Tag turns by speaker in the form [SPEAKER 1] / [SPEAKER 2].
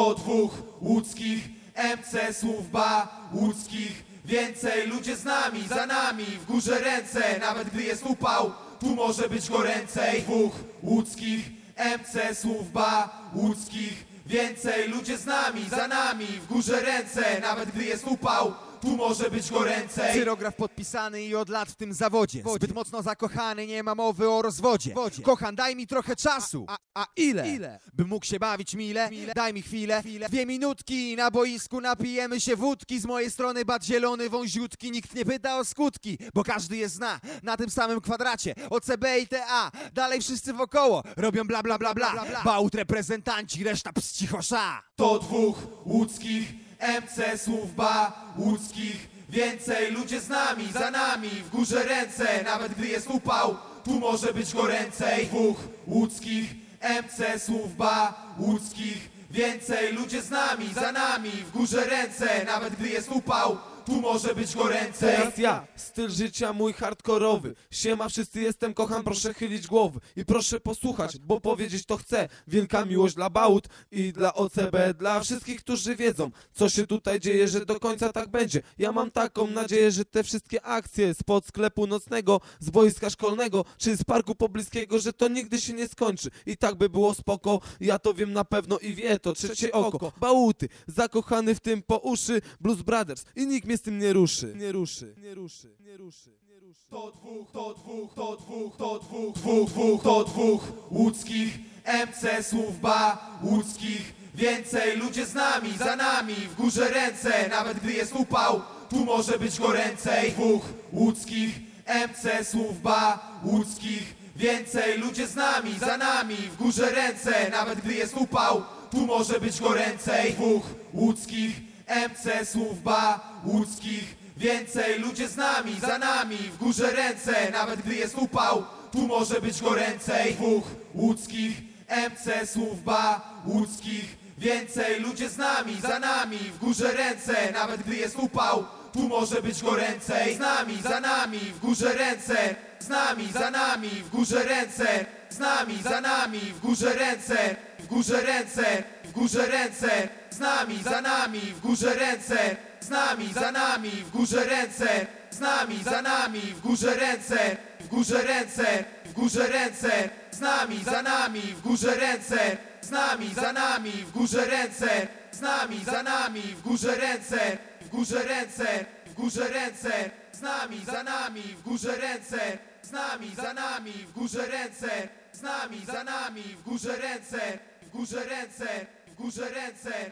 [SPEAKER 1] To dwóch łódzkich MC słów ba łódzkich. Więcej ludzie z nami, za nami, w górze ręce. Nawet gdy jest upał, tu może być goręcej. Dwóch łódzkich MC słów ba łódzkich. Więcej ludzie z nami, za nami, w górze ręce. Nawet gdy jest upał, tu może być goręcej
[SPEAKER 2] Cyrograf podpisany i od lat w tym zawodzie. Zbyt mocno zakochany, nie ma mowy o rozwodzie. Kochan, daj mi trochę czasu. A, a, ile? Bym mógł się bawić mile? Daj mi chwilę. Dwie minutki na boisku napijemy się wódki. Z mojej strony bat zielony, wąziutki. Nikt nie pyta o skutki, bo każdy je zna. Na tym samym kwadracie. O CB i TA. Dalej wszyscy wokoło. Robią bla bla bla bla. Bałut reprezentanci, reszta ps cichosza.
[SPEAKER 1] To dwóch łódzkich MC słów ba łódzkich. Więcej ludzie z nami, za nami, w górze ręce. Nawet gdy jest upał, tu może być goręcej Dwóch łódzkich MC słów ba łódzkich. Więcej ludzie z nami, za nami, w górze ręce. Nawet gdy jest upał, tu może być goręcej.
[SPEAKER 3] Teraz ja, styl życia mój hardkorowy. Siema wszyscy jestem, kocham, proszę chylić głowy. I proszę posłuchać, bo powiedzieć to chcę. Wielka miłość dla Bałut i dla OCB Dla wszystkich, którzy wiedzą, co się tutaj dzieje Że do końca tak będzie. Ja mam taką nadzieję, że te wszystkie akcje Spod sklepu nocnego, z boiska szkolnego Czy z parku pobliskiego, że to nigdy się nie skończy. I tak by było spoko, ja to wiem na pewno i wie to Trzecie oko, Bałuty, zakochany w tym po uszy Blues Brothers. I nikt mnie z tym nie ruszy. Nie ruszy, nie ruszy, nie ruszy, nie ruszy.
[SPEAKER 1] To dwóch, to dwóch, to dwóch, to dwóch, dwóch, dwóch, to dwóch łódzkich MC słów ba łódzkich. Więcej ludzie z nami, za nami, w górze ręce. Nawet gdy jest upał, tu może być goręcej Dwóch łódzkich MC słów ba łódzkich. Więcej ludzie z nami, za nami, w górze ręce. Nawet gdy jest upał, tu może być goręcej Dwóch łódzkich MC słów ba łódzkich. Więcej ludzie z nami, za nami, w górze ręce. Nawet gdy jest upał, tu może być goręcej. Dwóch łódzkich MC słów ba łódzkich. Więcej ludzie z nami, za nami, w górze ręce. Nawet gdy jest upał, tu może być goręcej. Z nami, za nami, w górze ręce. Z nami, za nami, w górze ręce. Z nami, za nami, w górze ręce. W górze ręce, w górze ręce Z nami, za nami, w górze ręce Z nami, za nami, w górze ręce Z nami, za nami, w górze ręce W górze ręce, w górze ręce Z nami, za nami, w górze ręce Z nami, za nami, w górze ręce Z nami, za nami, w górze ręce W górze ręce, w górze ręce Z nami, za nami, w górze ręce Z nami, za nami, w górze ręce Z nami, za nami, w górze ręce W górze ręce, górze ręce